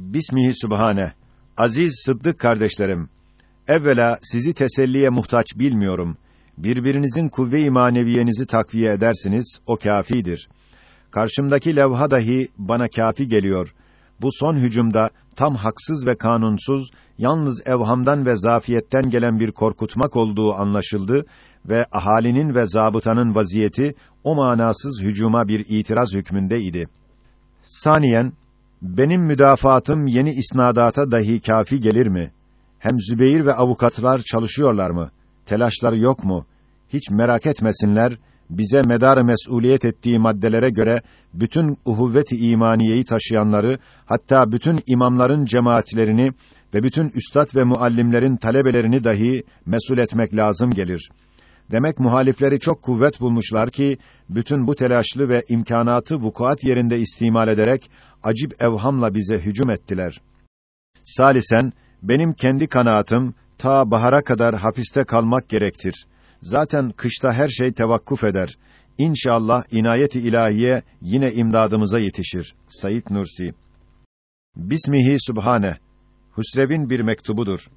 Bismihi Sübhane. Aziz Sıddık kardeşlerim. Evvela sizi teselliye muhtaç bilmiyorum. Birbirinizin kuvve-i maneviyenizi takviye edersiniz, o kâfidir. Karşımdaki levha dahi bana kâfi geliyor. Bu son hücumda tam haksız ve kanunsuz, yalnız evhamdan ve zafiyetten gelen bir korkutmak olduğu anlaşıldı ve ahalinin ve zabıtanın vaziyeti o manasız hücuma bir itiraz hükmünde idi. Saniyen, benim müdafaatım yeni isnadata dahi kafi gelir mi? Hem Zübeyir ve avukatlar çalışıyorlar mı? Telaşları yok mu? Hiç merak etmesinler. Bize medar mesuliyet ettiği maddelere göre bütün uhuvvet-i imaniyeyi taşıyanları, hatta bütün imamların cemaatlerini ve bütün üstad ve muallimlerin talebelerini dahi mesul etmek lazım gelir. Demek muhalifleri çok kuvvet bulmuşlar ki bütün bu telaşlı ve imkanatı vukuat yerinde istimal ederek acip evhamla bize hücum ettiler. Salisen benim kendi kanaatim ta bahara kadar hapiste kalmak gerektir. Zaten kışta her şey tevakkuf eder. İnşallah inayeti ilahiye yine imdadımıza yetişir. Sayit Nursi. Bismihi Sübhane. Hüsrev'in bir mektubudur.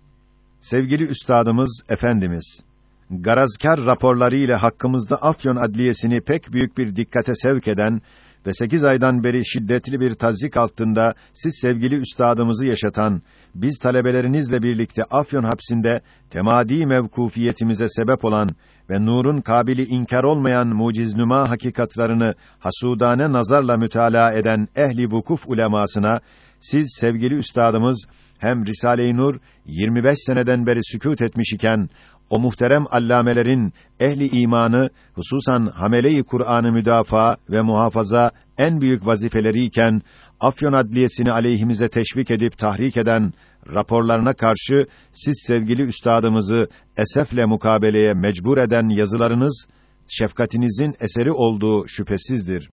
Sevgili üstadımız efendimiz garazkar raporları ile hakkımızda Afyon Adliyesini pek büyük bir dikkate sevk eden ve sekiz aydan beri şiddetli bir tazik altında siz sevgili üstadımızı yaşatan, biz talebelerinizle birlikte Afyon hapsinde temadi mevkufiyetimize sebep olan ve nurun kabili inkar olmayan muciznüma hakikatlarını hasudane nazarla mütalaa eden ehli vukuf ulemasına siz sevgili üstadımız hem Risale-i Nur 25 seneden beri sükût etmiş iken o muhterem allamelerin ehli imanı hususan hamele-i Kur'an'ı müdafaa ve muhafaza en büyük vazifeleri iken Afyon Adliyesini aleyhimize teşvik edip tahrik eden raporlarına karşı siz sevgili üstadımızı esefle mukabeleye mecbur eden yazılarınız şefkatinizin eseri olduğu şüphesizdir.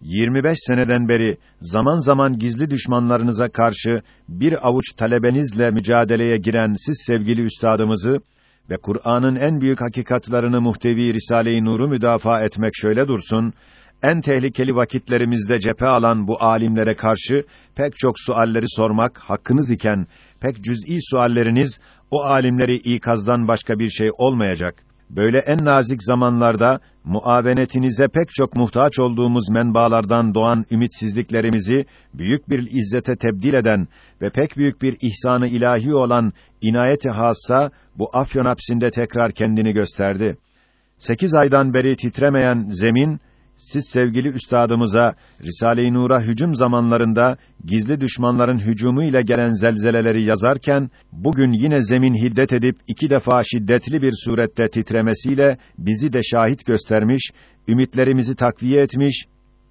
25 seneden beri zaman zaman gizli düşmanlarınıza karşı bir avuç talebenizle mücadeleye giren siz sevgili üstadımızı ve Kur'an'ın en büyük hakikatlarını muhtevi Risale-i Nur'u müdafaa etmek şöyle dursun, en tehlikeli vakitlerimizde cephe alan bu alimlere karşı pek çok sualleri sormak hakkınız iken pek cüz'i sualleriniz o alimleri ikazdan başka bir şey olmayacak. Böyle en nazik zamanlarda muavenetinize pek çok muhtaç olduğumuz menbaalardan doğan ümitsizliklerimizi büyük bir izzete tebdil eden ve pek büyük bir ihsanı ilahi olan inayeti hassa bu Afyon hapsinde tekrar kendini gösterdi. Sekiz aydan beri titremeyen zemin siz sevgili üstadımıza Risale-i Nur'a hücum zamanlarında gizli düşmanların hücumu ile gelen zelzeleleri yazarken bugün yine zemin hiddet edip iki defa şiddetli bir surette titremesiyle bizi de şahit göstermiş, ümitlerimizi takviye etmiş,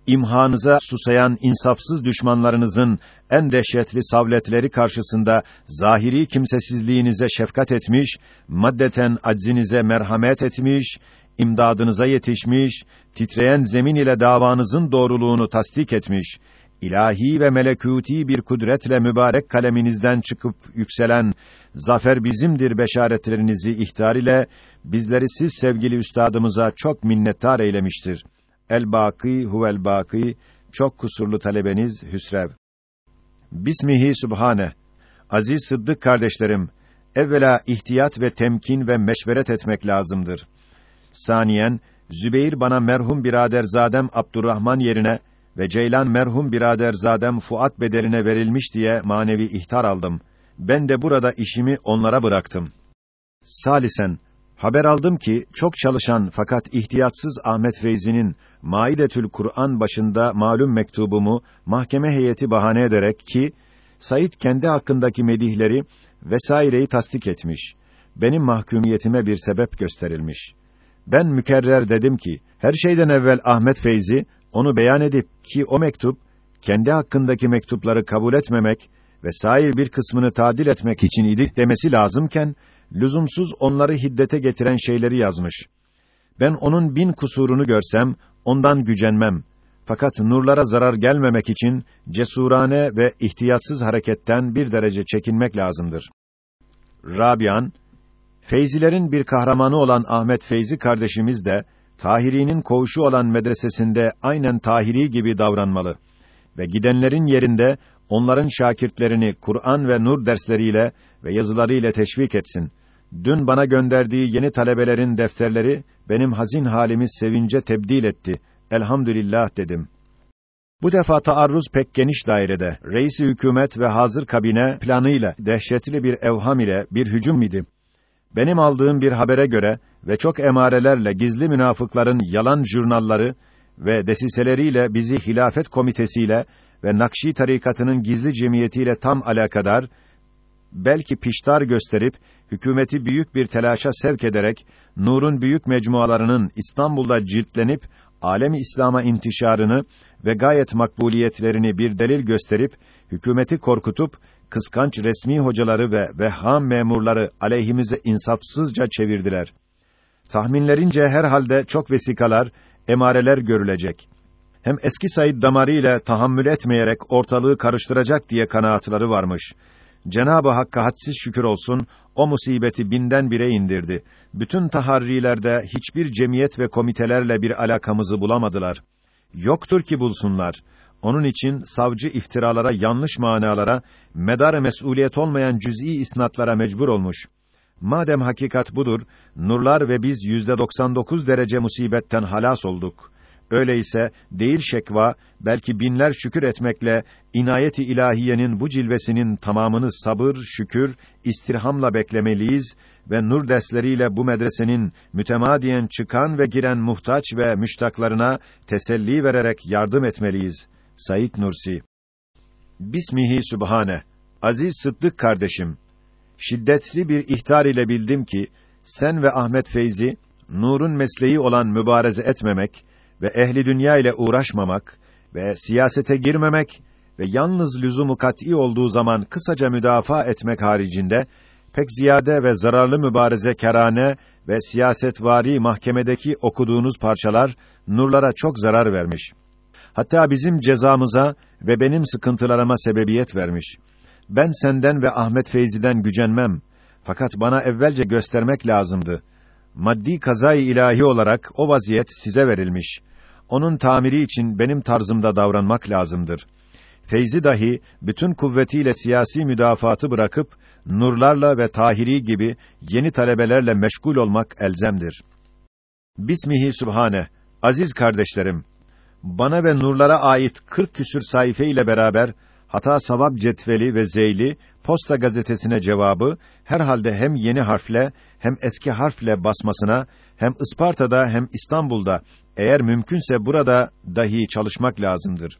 imhanıza susayan insafsız düşmanlarınızın en dehşetli savletleri karşısında zahiri kimsesizliğinize şefkat etmiş, maddeten aczinize merhamet etmiş, imdadınıza yetişmiş, titreyen zemin ile davanızın doğruluğunu tasdik etmiş, ilahi ve melekûti bir kudretle mübarek kaleminizden çıkıp yükselen zafer bizimdir beşaretlerinizi ihtar ile bizleri siz sevgili üstadımıza çok minnettar eylemiştir. El-Bâkî huvel bâkî çok kusurlu talebeniz Hüsrev. Bismihi Sübhane. Aziz Sıddık kardeşlerim, evvela ihtiyat ve temkin ve meşveret etmek lazımdır. Saniyen, Zübeyir bana merhum biraderzadem Abdurrahman yerine ve Ceylan merhum biraderzadem Fuat bederine verilmiş diye manevi ihtar aldım. Ben de burada işimi onlara bıraktım. Salisen, haber aldım ki çok çalışan fakat ihtiyatsız Ahmet Feyzi'nin Maidetül Kur'an başında malum mektubumu mahkeme heyeti bahane ederek ki Said kendi hakkındaki medihleri vesaireyi tasdik etmiş. Benim mahkumiyetime bir sebep gösterilmiş. Ben mükerrer dedim ki, her şeyden evvel Ahmet Feyzi, onu beyan edip ki o mektup, kendi hakkındaki mektupları kabul etmemek ve sair bir kısmını tadil etmek için idik demesi lazımken, lüzumsuz onları hiddete getiren şeyleri yazmış. Ben onun bin kusurunu görsem, ondan gücenmem. Fakat nurlara zarar gelmemek için, cesurane ve ihtiyatsız hareketten bir derece çekinmek lazımdır. Rabian, Feyzilerin bir kahramanı olan Ahmet Feyzi kardeşimiz de Tahiri'nin koğuşu olan medresesinde aynen Tahiri gibi davranmalı ve gidenlerin yerinde onların şakirtlerini Kur'an ve nur dersleriyle ve yazılarıyla teşvik etsin. Dün bana gönderdiği yeni talebelerin defterleri benim hazin halimi sevince tebdil etti. Elhamdülillah dedim. Bu defa taarruz pek geniş dairede. Reisi hükümet ve hazır kabine planıyla, dehşetli bir evham ile bir hücum idi. Benim aldığım bir habere göre ve çok emarelerle gizli münafıkların yalan jurnalları ve desiseleriyle bizi hilafet komitesiyle ve Nakşi tarikatının gizli cemiyetiyle tam alakadar, belki piştar gösterip, hükümeti büyük bir telaşa sevk ederek, Nur'un büyük mecmualarının İstanbul'da ciltlenip, alemi İslam'a intişarını ve gayet makbuliyetlerini bir delil gösterip, hükümeti korkutup, kıskanç resmi hocaları ve vehham memurları aleyhimize insafsızca çevirdiler. Tahminlerince herhalde çok vesikalar, emareler görülecek. Hem eski Said damarı ile tahammül etmeyerek ortalığı karıştıracak diye kanaatları varmış. Cenab-ı Hakk'a hadsiz şükür olsun, o musibeti binden bire indirdi. Bütün taharrilerde hiçbir cemiyet ve komitelerle bir alakamızı bulamadılar. Yoktur ki bulsunlar. Onun için savcı iftiralara, yanlış manalara, medar mesuliyet olmayan cüz'i isnatlara mecbur olmuş. Madem hakikat budur, nurlar ve biz yüzde 99 derece musibetten halas olduk. Öyleyse değil şekva, belki binler şükür etmekle inayeti ilahiyenin bu cilvesinin tamamını sabır, şükür, istirhamla beklemeliyiz ve nur dersleriyle bu medresenin mütemadiyen çıkan ve giren muhtaç ve müştaklarına teselli vererek yardım etmeliyiz. Sayit Nursi Bismihi Sübhane Aziz Sıddık kardeşim şiddetli bir ihtar ile bildim ki sen ve Ahmet Feyzi nurun mesleği olan mübareze etmemek ve ehli dünya ile uğraşmamak ve siyasete girmemek ve yalnız lüzumu kat'î olduğu zaman kısaca müdafaa etmek haricinde pek ziyade ve zararlı mübareze kerane ve siyasetvari mahkemedeki okuduğunuz parçalar nurlara çok zarar vermiş. Hatta bizim cezamıza ve benim sıkıntılarıma sebebiyet vermiş. Ben senden ve Ahmet Feyzi'den gücenmem. Fakat bana evvelce göstermek lazımdı. Maddi kazayı ilahi olarak o vaziyet size verilmiş. Onun tamiri için benim tarzımda davranmak lazımdır. Feyzi dahi bütün kuvvetiyle siyasi müdafaatı bırakıp nurlarla ve tahiri gibi yeni talebelerle meşgul olmak elzemdir. Bismihi Sübhane. Aziz kardeşlerim, bana ve nurlara ait 40 küsür sayfa ile beraber hata savab cetveli ve zeyli Posta gazetesine cevabı herhalde hem yeni harfle hem eski harfle basmasına hem Isparta'da hem İstanbul'da eğer mümkünse burada dahi çalışmak lazımdır.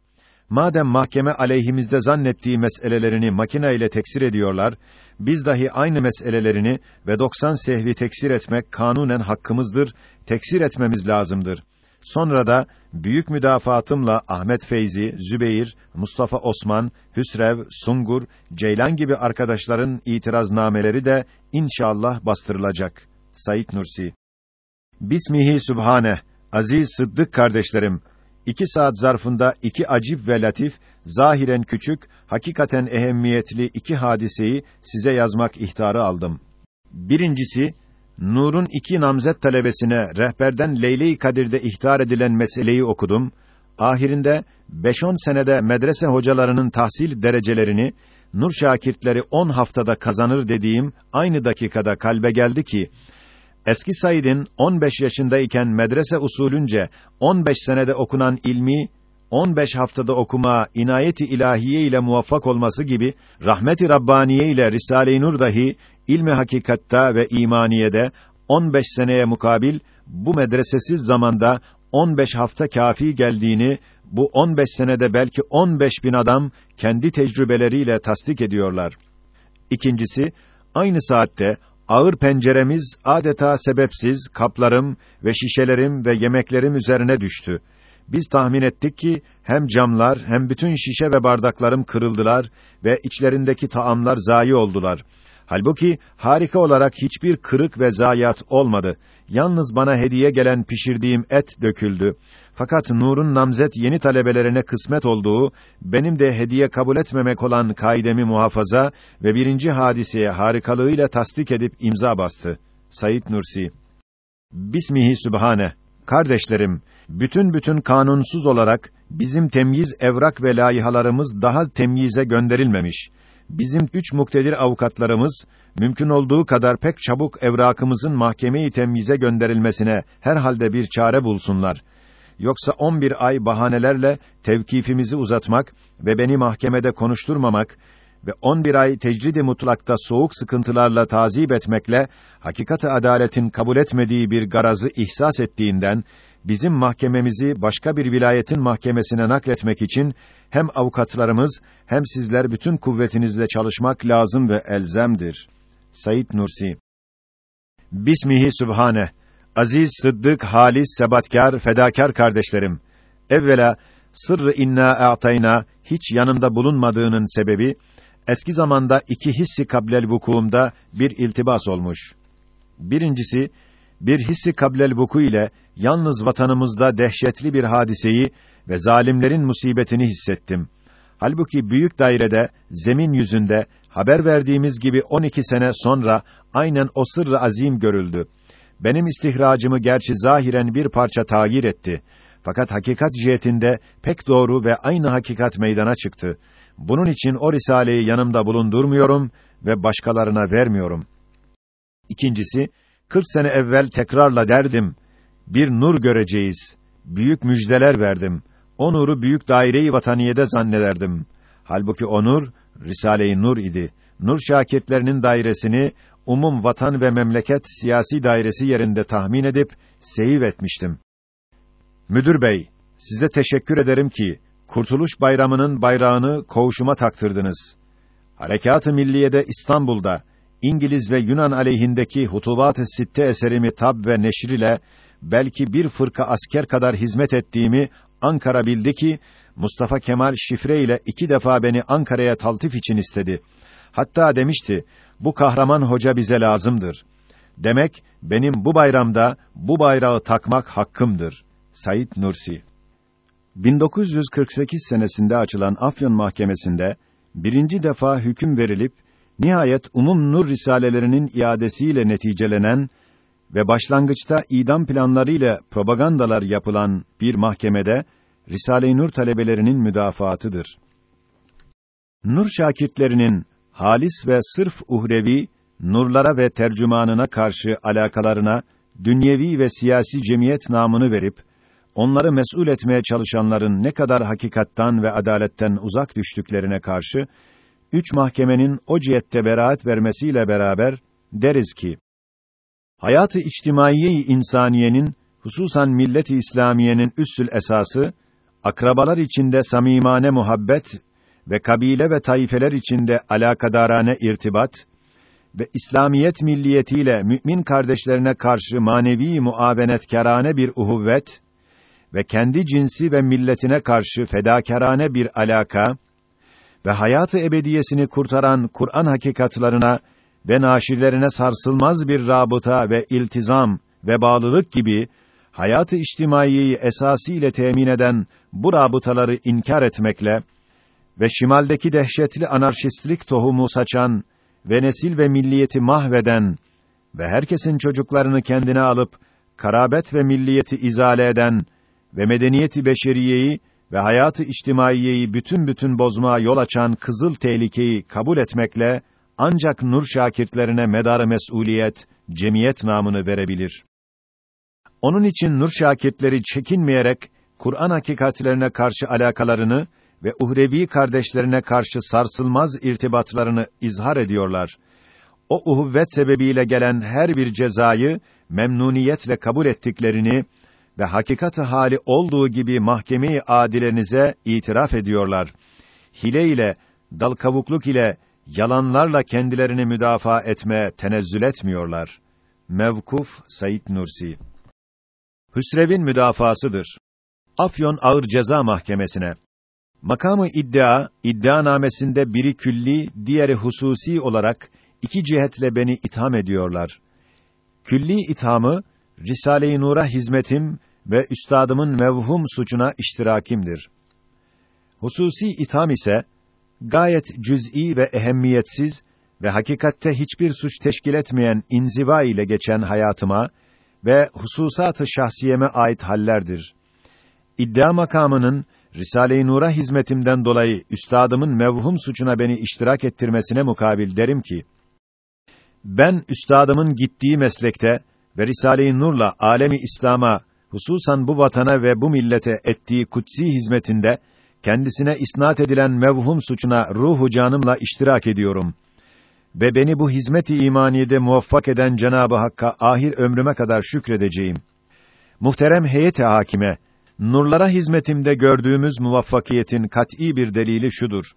Madem mahkeme aleyhimizde zannettiği meselelerini makine ile teksir ediyorlar, biz dahi aynı meselelerini ve 90 sehvi teksir etmek kanunen hakkımızdır, teksir etmemiz lazımdır. Sonra da büyük müdafaatımla Ahmet Feyzi, Zübeyir, Mustafa Osman, Hüsrev, Sungur, Ceylan gibi arkadaşların itiraznameleri de inşallah bastırılacak. Said Nursi Bismihi Sübhane, aziz Sıddık kardeşlerim, iki saat zarfında iki acip ve latif, zahiren küçük, hakikaten ehemmiyetli iki hadiseyi size yazmak ihtarı aldım. Birincisi, Nur'un iki namzet talebesine rehberden Leyle-i Kadir'de ihtar edilen meseleyi okudum. Ahirinde 5-10 senede medrese hocalarının tahsil derecelerini Nur şakirtleri 10 haftada kazanır dediğim aynı dakikada kalbe geldi ki eski Said'in 15 yaşındayken medrese usulünce 15 senede okunan ilmi 15 haftada okuma inayeti ilahiye ile muvaffak olması gibi rahmeti rabbaniye ile Risale-i Nur dahi ilmi hakikatta ve imaniyede 15 seneye mukabil bu medresesiz zamanda 15 hafta kafi geldiğini bu 15 senede belki 15 bin adam kendi tecrübeleriyle tasdik ediyorlar. İkincisi, aynı saatte ağır penceremiz adeta sebepsiz kaplarım ve şişelerim ve yemeklerim üzerine düştü. Biz tahmin ettik ki hem camlar hem bütün şişe ve bardaklarım kırıldılar ve içlerindeki taamlar zayi oldular. Halbuki harika olarak hiçbir kırık ve zayiat olmadı. Yalnız bana hediye gelen pişirdiğim et döküldü. Fakat Nur'un namzet yeni talebelerine kısmet olduğu, benim de hediye kabul etmemek olan kaidemi muhafaza ve birinci hadiseye harikalığıyla tasdik edip imza bastı. Sayit Nursi Bismihi Sübhane Kardeşlerim, bütün bütün kanunsuz olarak bizim temyiz evrak ve layihalarımız daha temyize gönderilmemiş. Bizim üç muktedir avukatlarımız mümkün olduğu kadar pek çabuk evrakımızın mahkeme-i temyize gönderilmesine herhalde bir çare bulsunlar. Yoksa 11 ay bahanelerle tevkifimizi uzatmak ve beni mahkemede konuşturmamak ve 11 ay tecrid-i mutlakta soğuk sıkıntılarla tazip etmekle hakikati adaletin kabul etmediği bir garazı ihsas ettiğinden bizim mahkememizi başka bir vilayetin mahkemesine nakletmek için hem avukatlarımız hem sizler bütün kuvvetinizle çalışmak lazım ve elzemdir. Said Nursi Bismihi Sübhane Aziz, sıddık, halis, sebatkar, fedakar kardeşlerim. Evvela sırrı inna a'tayna hiç yanımda bulunmadığının sebebi eski zamanda iki hissi kablel vukuumda bir iltibas olmuş. Birincisi bir hissi kablel vuku ile yalnız vatanımızda dehşetli bir hadiseyi ve zalimlerin musibetini hissettim. Halbuki büyük dairede zemin yüzünde haber verdiğimiz gibi 12 sene sonra aynen o sırrı azim görüldü. Benim istihracımı gerçi zahiren bir parça tağyir etti. Fakat hakikat cihetinde pek doğru ve aynı hakikat meydana çıktı. Bunun için o risaleyi yanımda bulundurmuyorum ve başkalarına vermiyorum. İkincisi, 40 sene evvel tekrarla derdim, bir nur göreceğiz. Büyük müjdeler verdim. O nuru büyük daire-i vataniyede zannederdim. Halbuki o nur, Risale-i Nur idi. Nur şakirtlerinin dairesini, umum vatan ve memleket siyasi dairesi yerinde tahmin edip, seyiv etmiştim. Müdür bey, size teşekkür ederim ki, Kurtuluş Bayramı'nın bayrağını koğuşuma taktırdınız. Harekat-ı Milliye'de İstanbul'da, İngiliz ve Yunan aleyhindeki Hutubat-ı Sitte eserimi tab ve neşr ile belki bir fırka asker kadar hizmet ettiğimi Ankara bildi ki Mustafa Kemal şifre ile iki defa beni Ankara'ya taltif için istedi. Hatta demişti, bu kahraman hoca bize lazımdır. Demek benim bu bayramda bu bayrağı takmak hakkımdır. Said Nursi 1948 senesinde açılan Afyon Mahkemesi'nde birinci defa hüküm verilip nihayet umum nur risalelerinin iadesiyle neticelenen ve başlangıçta idam planlarıyla propagandalar yapılan bir mahkemede Risale-i Nur talebelerinin müdafaatıdır. Nur şakirtlerinin halis ve sırf uhrevi nurlara ve tercümanına karşı alakalarına dünyevi ve siyasi cemiyet namını verip onları mesul etmeye çalışanların ne kadar hakikattan ve adaletten uzak düştüklerine karşı üç mahkemenin o cihette beraat vermesiyle beraber deriz ki hayatı içtimaiye insaniyenin hususan millet-i İslamiyenin üssül esası akrabalar içinde samimane muhabbet ve kabile ve taifeler içinde alakadarane irtibat ve İslamiyet milliyetiyle mümin kardeşlerine karşı manevi muavenetkarane bir uhuvvet ve kendi cinsi ve milletine karşı fedakarane bir alaka ve hayatı ebediyesini kurtaran Kur'an hakikatlarına ve naşirlerine sarsılmaz bir rabıta ve iltizam ve bağlılık gibi hayatı içtimaiyeyi esasiyle temin eden bu rabıtaları inkar etmekle ve şimaldeki dehşetli anarşistlik tohumu saçan ve nesil ve milliyeti mahveden ve herkesin çocuklarını kendine alıp karabet ve milliyeti izale eden ve medeniyeti beşeriyeyi ve hayatı içtimaiyeyi bütün bütün bozmaya yol açan kızıl tehlikeyi kabul etmekle ancak nur şakirtlerine medarı mesuliyet, cemiyet namını verebilir. Onun için nur şakirtleri çekinmeyerek Kur'an hakikatlerine karşı alakalarını ve uhrevi kardeşlerine karşı sarsılmaz irtibatlarını izhar ediyorlar. O uhuvvet sebebiyle gelen her bir cezayı memnuniyetle kabul ettiklerini ve hakikati hali olduğu gibi mahkeme-i adilenize itiraf ediyorlar. Hile ile, dal kavukluk ile, yalanlarla kendilerini müdafaa etme tenezzül etmiyorlar. Mevkuf Said Nursi Hüsrev'in müdafasıdır. Afyon Ağır Ceza Mahkemesi'ne Makamı iddia, iddianamesinde biri külli, diğeri hususi olarak iki cihetle beni itham ediyorlar. Külli ithamı Risale-i Nur'a hizmetim ve üstadımın mevhum suçuna iştirakimdir. Hususi itham ise gayet cüz'i ve ehemmiyetsiz ve hakikatte hiçbir suç teşkil etmeyen inziva ile geçen hayatıma ve hususat-ı şahsiyeme ait hallerdir. iddia makamının Risale-i Nur'a hizmetimden dolayı üstadımın mevhum suçuna beni iştirak ettirmesine mukabil derim ki ben üstadımın gittiği meslekte ve Risale-i Nur'la alemi İslam'a hususan bu vatana ve bu millete ettiği kutsi hizmetinde kendisine isnat edilen mevhum suçuna ruhu canımla iştirak ediyorum. Ve beni bu hizmet-i imaniyede muvaffak eden Cenabı Hakk'a ahir ömrüme kadar şükredeceğim. Muhterem heyet-i hakime, nurlara hizmetimde gördüğümüz muvaffakiyetin kat'î bir delili şudur.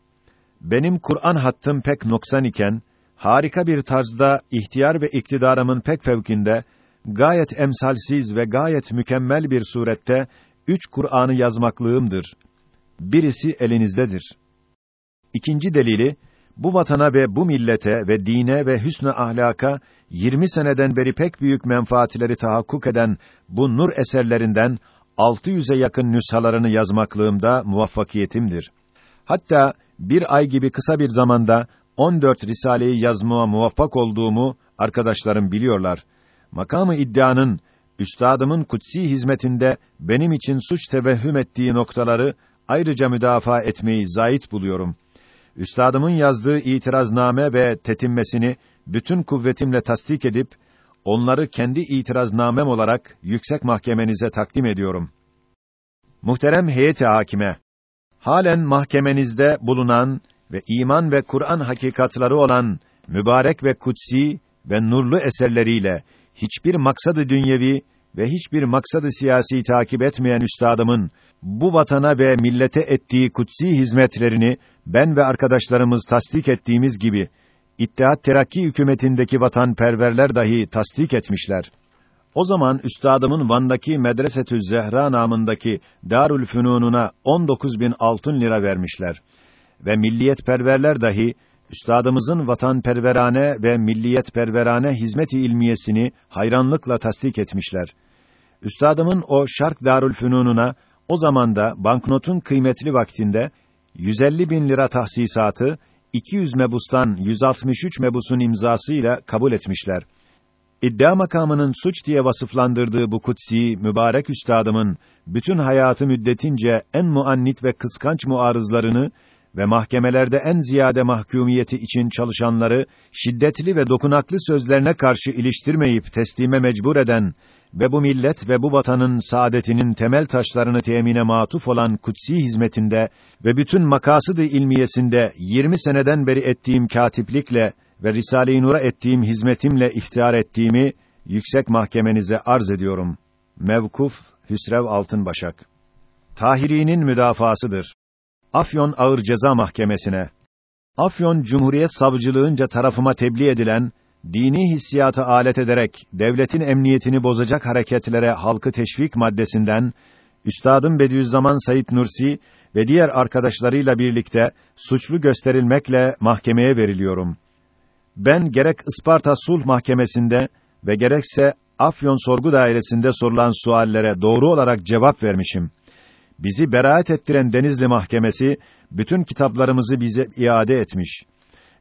Benim Kur'an hattım pek noksan iken, harika bir tarzda ihtiyar ve iktidarımın pek fevkinde, gayet emsalsiz ve gayet mükemmel bir surette üç Kur'an'ı yazmaklığımdır. Birisi elinizdedir. İkinci delili, bu vatana ve bu millete ve dine ve hüsnü ahlaka 20 seneden beri pek büyük menfaatleri tahakkuk eden bu nur eserlerinden 600'e yakın nüshalarını yazmaklığımda muvaffakiyetimdir. Hatta bir ay gibi kısa bir zamanda 14 risaleyi yazmaya muvaffak olduğumu arkadaşlarım biliyorlar. Makamı iddianın üstadımın kutsi hizmetinde benim için suç tevehhüm ettiği noktaları ayrıca müdafaa etmeyi zait buluyorum. Üstadımın yazdığı itirazname ve tetimmesini bütün kuvvetimle tasdik edip onları kendi itiraznamem olarak yüksek mahkemenize takdim ediyorum. Muhterem heyeti hakime, halen mahkemenizde bulunan ve iman ve Kur'an hakikatları olan mübarek ve kutsi ve nurlu eserleriyle hiçbir maksadı dünyevi ve hiçbir maksadı siyasi takip etmeyen üstadımın bu vatana ve millete ettiği kutsi hizmetlerini ben ve arkadaşlarımız tasdik ettiğimiz gibi İttihat Terakki hükümetindeki vatanperverler dahi tasdik etmişler. O zaman üstadımın Van'daki Medresetü Zehra namındaki Darül Fünununa 19 bin altın lira vermişler. Ve milliyetperverler dahi üstadımızın vatanperverane ve milliyetperverane hizmet-i ilmiyesini hayranlıkla tasdik etmişler. Üstadımın o Şark Darül Fünununa o zamanda banknotun kıymetli vaktinde 150 bin lira tahsisatı 200 mebustan 163 mebusun imzasıyla kabul etmişler. İddia makamının suç diye vasıflandırdığı bu kutsi, mübarek üstadımın, bütün hayatı müddetince en muannit ve kıskanç muarızlarını ve mahkemelerde en ziyade mahkumiyeti için çalışanları, şiddetli ve dokunaklı sözlerine karşı iliştirmeyip teslime mecbur eden ve bu millet ve bu vatanın saadetinin temel taşlarını temine matuf olan kutsi hizmetinde ve bütün makasıd-ı ilmiyesinde 20 seneden beri ettiğim katiplikle ve Risale-i Nur'a ettiğim hizmetimle iftihar ettiğimi yüksek mahkemenize arz ediyorum. Mevkuf Hüsrev Altınbaşak Tahiri'nin müdafasıdır. Afyon Ağır Ceza Mahkemesi'ne Afyon Cumhuriyet Savcılığınca tarafıma tebliğ edilen dini hissiyatı alet ederek devletin emniyetini bozacak hareketlere halkı teşvik maddesinden Üstadım Bediüzzaman Said Nursi ve diğer arkadaşlarıyla birlikte suçlu gösterilmekle mahkemeye veriliyorum. Ben gerek Isparta Sulh Mahkemesi'nde ve gerekse Afyon Sorgu Dairesi'nde sorulan suallere doğru olarak cevap vermişim. Bizi beraat ettiren Denizli Mahkemesi bütün kitaplarımızı bize iade etmiş.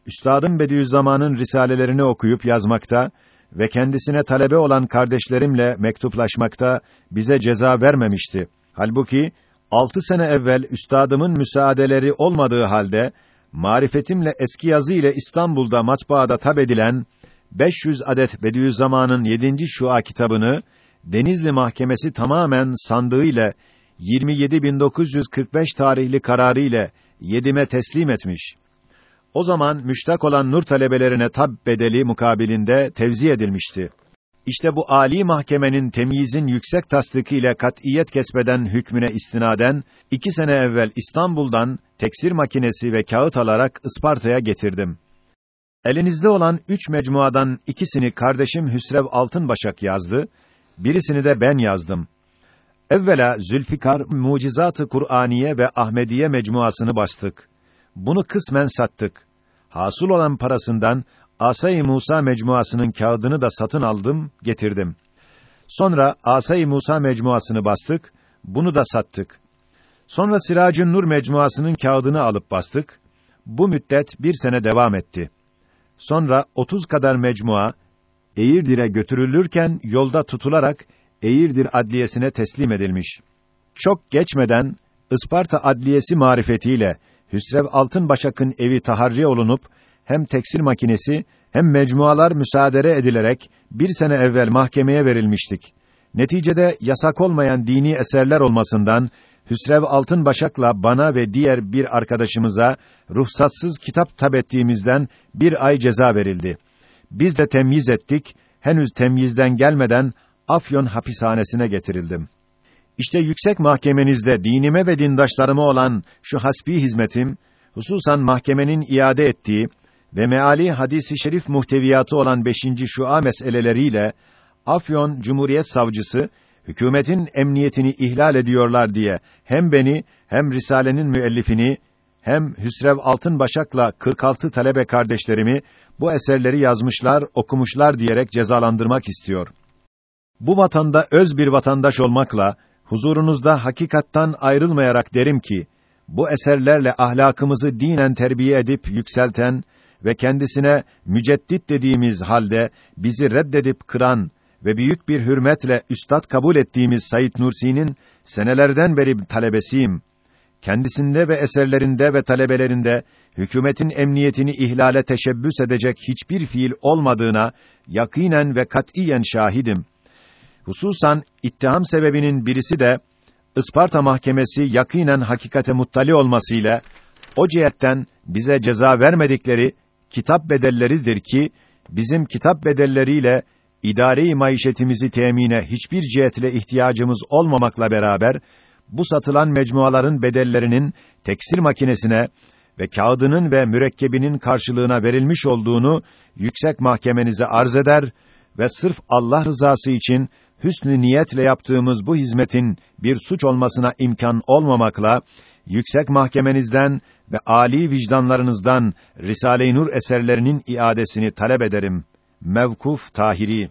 Üstadım Bediüzzaman'ın risalelerini okuyup yazmakta ve kendisine talebe olan kardeşlerimle mektuplaşmakta bize ceza vermemişti. Halbuki altı sene evvel üstadımın müsaadeleri olmadığı halde marifetimle eski yazı ile İstanbul'da matbaada tab edilen 500 adet Bediüzzaman'ın 7. Şua kitabını Denizli Mahkemesi tamamen sandığı ile 27945 tarihli kararı ile yedime teslim etmiş. O zaman müştak olan nur talebelerine tab bedeli mukabilinde tevzi edilmişti. İşte bu âli mahkemenin temyizin yüksek tasdikiyle kat'iyet kesbeden hükmüne istinaden iki sene evvel İstanbul'dan teksir makinesi ve kağıt alarak Isparta'ya getirdim. Elinizde olan üç mecmuadan ikisini kardeşim Hüsrev Altınbaşak yazdı, birisini de ben yazdım. Evvela Zülfikar Mucizat-ı Kur'aniye ve Ahmediye mecmuasını bastık. Bunu kısmen sattık. Hasıl olan parasından Asay-ı Musa mecmuasının kağıdını da satın aldım, getirdim. Sonra Asay-ı Musa mecmuasını bastık, bunu da sattık. Sonra Siracın Nur mecmuasının kağıdını alıp bastık. Bu müddet bir sene devam etti. Sonra otuz kadar mecmua Eğirdir'e götürülürken yolda tutularak Eğirdir Adliyesine teslim edilmiş. Çok geçmeden Isparta Adliyesi marifetiyle Hüsrev Altınbaşak'ın evi taharri olunup hem tekstil makinesi hem mecmualar müsaade edilerek bir sene evvel mahkemeye verilmiştik. Neticede yasak olmayan dini eserler olmasından Hüsrev Altınbaşak'la bana ve diğer bir arkadaşımıza ruhsatsız kitap tab ettiğimizden bir ay ceza verildi. Biz de temyiz ettik. Henüz temyizden gelmeden Afyon hapishanesine getirildim. İşte yüksek mahkemenizde dinime ve dindaşlarıma olan şu hasbi hizmetim, hususan mahkemenin iade ettiği ve meali hadisi şerif muhteviyatı olan beşinci şua meseleleriyle Afyon Cumhuriyet Savcısı hükümetin emniyetini ihlal ediyorlar diye hem beni hem risalenin müellifini hem Hüsrev Altınbaşak'la 46 talebe kardeşlerimi bu eserleri yazmışlar, okumuşlar diyerek cezalandırmak istiyor. Bu vatanda öz bir vatandaş olmakla huzurunuzda hakikattan ayrılmayarak derim ki bu eserlerle ahlakımızı dinen terbiye edip yükselten ve kendisine müceddit dediğimiz halde bizi reddedip kıran ve büyük bir hürmetle üstad kabul ettiğimiz Said Nursi'nin senelerden beri talebesiyim. Kendisinde ve eserlerinde ve talebelerinde hükümetin emniyetini ihlale teşebbüs edecek hiçbir fiil olmadığına yakinen ve katiyen şahidim. Hususan ittiham sebebinin birisi de Isparta mahkemesi yakinen hakikate muttali olmasıyla o cihetten bize ceza vermedikleri kitap bedelleridir ki bizim kitap bedelleriyle idari maişetimizi temine hiçbir cihetle ihtiyacımız olmamakla beraber bu satılan mecmuaların bedellerinin tekstil makinesine ve kağıdının ve mürekkebinin karşılığına verilmiş olduğunu yüksek mahkemenize arz eder ve sırf Allah rızası için hüsnü niyetle yaptığımız bu hizmetin bir suç olmasına imkan olmamakla yüksek mahkemenizden ve âli vicdanlarınızdan Risale-i Nur eserlerinin iadesini talep ederim. Mevkuf Tahiri